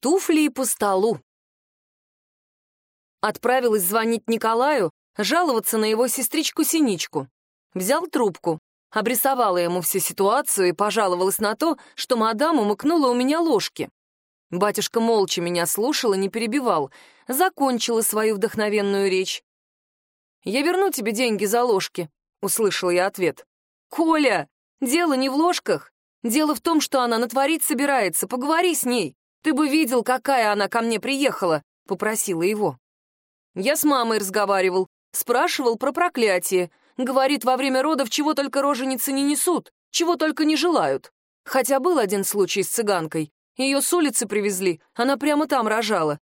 Туфли по столу. Отправилась звонить Николаю, жаловаться на его сестричку-синичку. Взял трубку, обрисовала ему всю ситуацию и пожаловалась на то, что мадам умыкнула у меня ложки. Батюшка молча меня слушал и не перебивал, закончила свою вдохновенную речь. «Я верну тебе деньги за ложки», — услышал я ответ. «Коля, дело не в ложках. Дело в том, что она натворить собирается. Поговори с ней. Ты бы видел, какая она ко мне приехала», — попросила его. Я с мамой разговаривал, спрашивал про проклятие. Говорит, во время родов чего только роженицы не несут, чего только не желают. Хотя был один случай с цыганкой. Ее с улицы привезли, она прямо там рожала.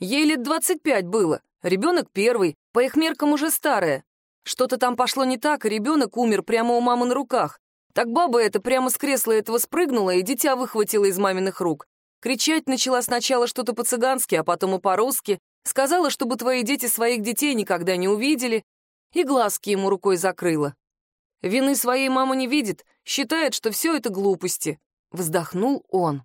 Ей лет двадцать пять было, ребенок первый, по их меркам уже старая. Что-то там пошло не так, и ребенок умер прямо у мамы на руках. Так баба эта прямо с кресла этого спрыгнула и дитя выхватила из маминых рук. Кричать начала сначала что-то по-цыгански, а потом и по-русски. Сказала, чтобы твои дети своих детей никогда не увидели. И глазки ему рукой закрыла. Вины своей мама не видит, считает, что все это глупости. Вздохнул он.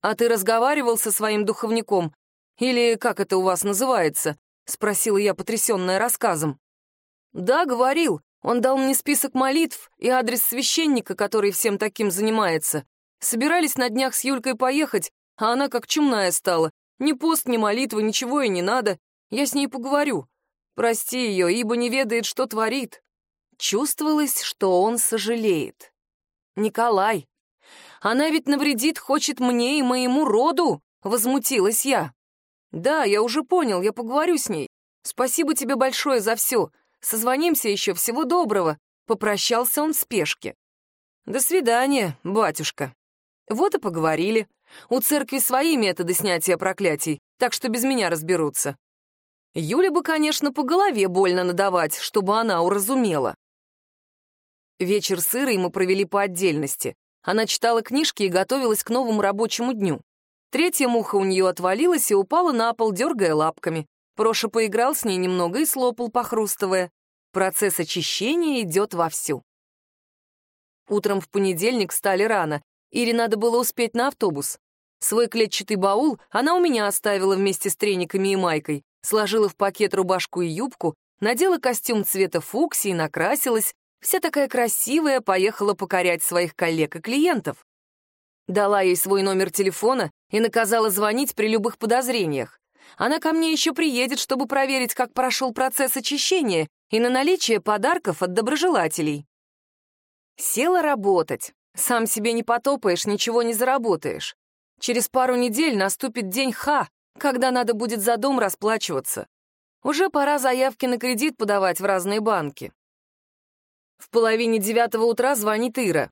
«А ты разговаривал со своим духовником? Или как это у вас называется?» — спросила я, потрясенная рассказом. «Да, говорил. Он дал мне список молитв и адрес священника, который всем таким занимается. Собирались на днях с Юлькой поехать, а она как чумная стала. Ни пост, ни молитвы, ничего и не надо. Я с ней поговорю. Прости ее, ибо не ведает, что творит. Чувствовалось, что он сожалеет. Николай, она ведь навредит, хочет мне и моему роду, возмутилась я. Да, я уже понял, я поговорю с ней. Спасибо тебе большое за все. Созвонимся еще, всего доброго. Попрощался он в спешке. До свидания, батюшка. Вот и поговорили. У церкви свои методы снятия проклятий, так что без меня разберутся. Юля бы, конечно, по голове больно надавать, чтобы она уразумела. Вечер с Ирой мы провели по отдельности. Она читала книжки и готовилась к новому рабочему дню. Третья муха у нее отвалилась и упала на пол, дергая лапками. Проша поиграл с ней немного и слопал, похрустывая. Процесс очищения идет вовсю. Утром в понедельник встали рано, Ире надо было успеть на автобус. Свой клетчатый баул она у меня оставила вместе с трениками и майкой, сложила в пакет рубашку и юбку, надела костюм цвета фуксии, накрасилась, вся такая красивая, поехала покорять своих коллег и клиентов. Дала ей свой номер телефона и наказала звонить при любых подозрениях. Она ко мне еще приедет, чтобы проверить, как прошел процесс очищения и на наличие подарков от доброжелателей. Села работать. Сам себе не потопаешь, ничего не заработаешь. Через пару недель наступит день Ха, когда надо будет за дом расплачиваться. Уже пора заявки на кредит подавать в разные банки. В половине девятого утра звонит Ира.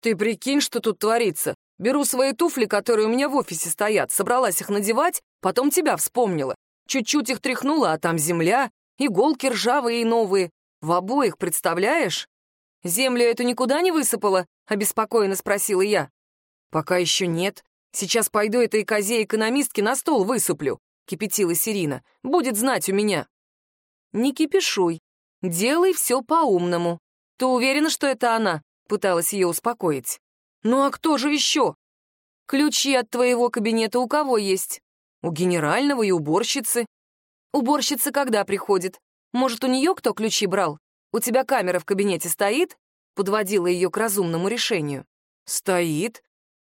«Ты прикинь, что тут творится? Беру свои туфли, которые у меня в офисе стоят, собралась их надевать, потом тебя вспомнила. Чуть-чуть их тряхнула, а там земля, иголки ржавые и новые. В обоих, представляешь? Землю эту никуда не высыпала?» — обеспокоенно спросила я. «Пока еще нет. Сейчас пойду этой козе-экономистке на стол высыплю», — кипятилась Ирина. «Будет знать у меня». «Не кипишуй. Делай все по-умному. Ты уверена, что это она?» — пыталась ее успокоить. «Ну а кто же еще?» «Ключи от твоего кабинета у кого есть?» «У генерального и уборщицы». «Уборщица когда приходит? Может, у нее кто ключи брал? У тебя камера в кабинете стоит?» — подводила ее к разумному решению. «Стоит»,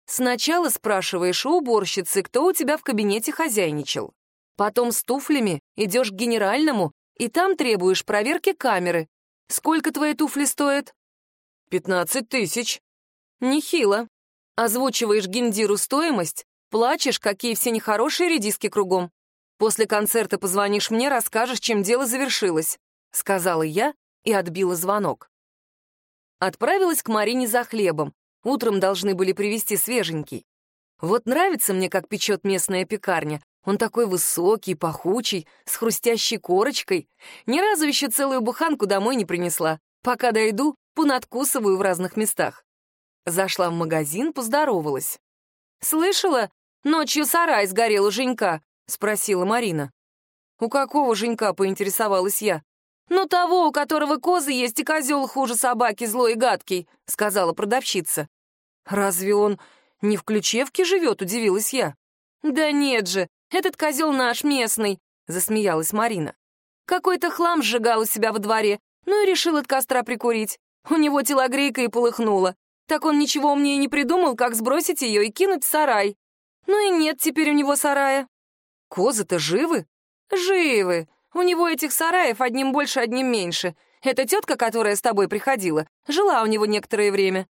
Сначала спрашиваешь у уборщицы, кто у тебя в кабинете хозяйничал. Потом с туфлями идешь к генеральному, и там требуешь проверки камеры. Сколько твои туфли стоят? Пятнадцать тысяч. Нехило. Озвучиваешь гендиру стоимость, плачешь, какие все нехорошие редиски кругом. После концерта позвонишь мне, расскажешь, чем дело завершилось», — сказала я и отбила звонок. Отправилась к Марине за хлебом, Утром должны были привезти свеженький. Вот нравится мне, как печет местная пекарня. Он такой высокий, пахучий, с хрустящей корочкой. Ни разу еще целую буханку домой не принесла. Пока дойду, понадкусываю в разных местах. Зашла в магазин, поздоровалась. «Слышала? Ночью сарай сгорел у Женька», — спросила Марина. «У какого Женька?» — поинтересовалась я. «Ну того, у которого козы есть, и козел хуже собаки, злой и гадкий», — сказала продавщица. «Разве он не в Ключевке живет?» — удивилась я. «Да нет же, этот козел наш, местный», — засмеялась Марина. «Какой-то хлам сжигал у себя во дворе, ну и решил от костра прикурить. У него телогрейка и полыхнула. Так он ничего умнее не придумал, как сбросить ее и кинуть в сарай. Ну и нет теперь у него сарая». «Козы-то живы?» «Живы. У него этих сараев одним больше, одним меньше. Это тетка, которая с тобой приходила, жила у него некоторое время».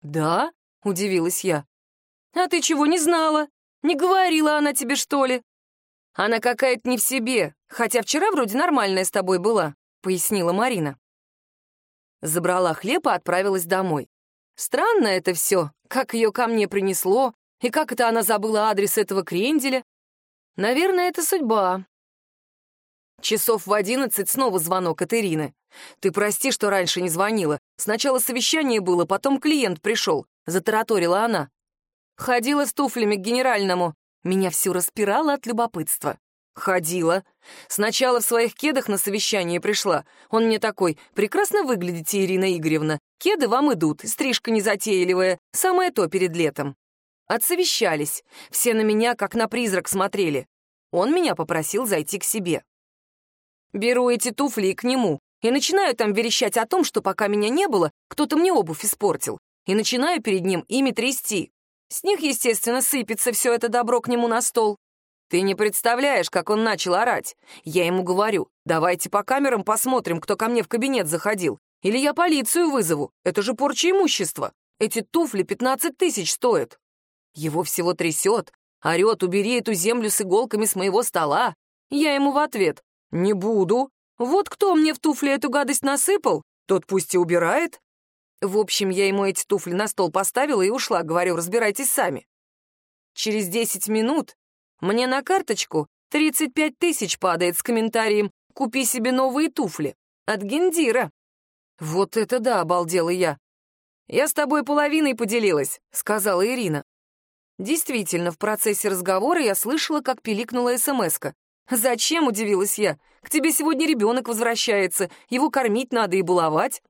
«Да?» — удивилась я. «А ты чего не знала? Не говорила она тебе, что ли?» «Она какая-то не в себе, хотя вчера вроде нормальная с тобой была», — пояснила Марина. Забрала хлеб и отправилась домой. Странно это все, как ее ко мне принесло, и как это она забыла адрес этого кренделя. Наверное, это судьба. Часов в одиннадцать снова звонок от Ирины. «Ты прости, что раньше не звонила. Сначала совещание было, потом клиент пришел», — затараторила она. Ходила с туфлями к генеральному. Меня все распирало от любопытства. Ходила. Сначала в своих кедах на совещание пришла. Он мне такой, прекрасно выглядите, Ирина Игоревна. Кеды вам идут, стрижка незатейливая, самое то перед летом. Отсовещались. Все на меня, как на призрак, смотрели. Он меня попросил зайти к себе. Беру эти туфли и к нему, и начинаю там верещать о том, что пока меня не было, кто-то мне обувь испортил, и начинаю перед ним ими трясти. С них, естественно, сыпется все это добро к нему на стол. Ты не представляешь, как он начал орать. Я ему говорю, давайте по камерам посмотрим, кто ко мне в кабинет заходил. Или я полицию вызову, это же порча имущества. Эти туфли 15 тысяч стоят. Его всего трясет, орет, убери эту землю с иголками с моего стола. Я ему в ответ, не буду. Вот кто мне в туфли эту гадость насыпал, тот пусть и убирает. В общем, я ему эти туфли на стол поставила и ушла, говорю, разбирайтесь сами. Через 10 минут мне на карточку 35 тысяч падает с комментарием «Купи себе новые туфли» от Гендира. Вот это да, обалдела я. «Я с тобой половиной поделилась», — сказала Ирина. Действительно, в процессе разговора я слышала, как пиликнула СМСка. «Зачем?» — удивилась я. «К тебе сегодня ребенок возвращается, его кормить надо и баловать».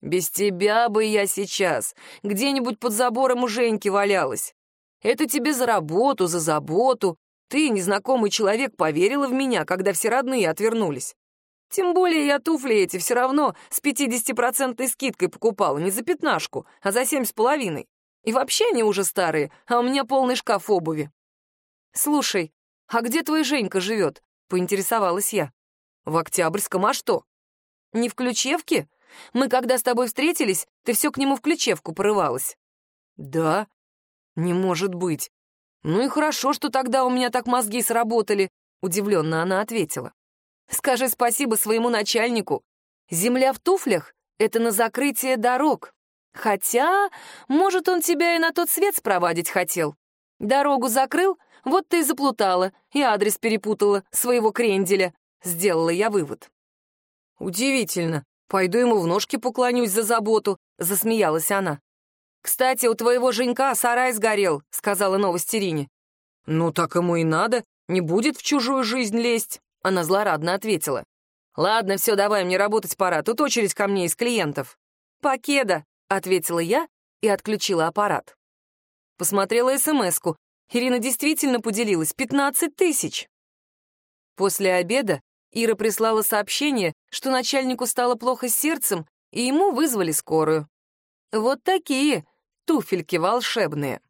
«Без тебя бы я сейчас где-нибудь под забором у Женьки валялась. Это тебе за работу, за заботу. Ты, незнакомый человек, поверила в меня, когда все родные отвернулись. Тем более я туфли эти все равно с 50% скидкой покупала, не за пятнашку, а за семь с половиной. И вообще они уже старые, а у меня полный шкаф обуви. Слушай, «А где твой Женька живет?» — поинтересовалась я. «В Октябрьском, а что?» «Не в Ключевке? Мы, когда с тобой встретились, ты все к нему в Ключевку порывалась». «Да? Не может быть. Ну и хорошо, что тогда у меня так мозги сработали», — удивленно она ответила. «Скажи спасибо своему начальнику. Земля в туфлях — это на закрытие дорог. Хотя, может, он тебя и на тот свет спровадить хотел. Дорогу закрыл — вот ты и заплутала, и адрес перепутала своего кренделя. Сделала я вывод. Удивительно. Пойду ему в ножки поклонюсь за заботу, засмеялась она. «Кстати, у твоего Женька сарай сгорел», — сказала новость Ирине. «Ну, так ему и надо, не будет в чужую жизнь лезть», — она злорадно ответила. «Ладно, все, давай, мне работать пора, тут очередь ко мне из клиентов». «Покеда», — ответила я и отключила аппарат. Посмотрела СМС-ку, Ирина действительно поделилась — 15 тысяч. После обеда Ира прислала сообщение, что начальнику стало плохо с сердцем, и ему вызвали скорую. Вот такие туфельки волшебные.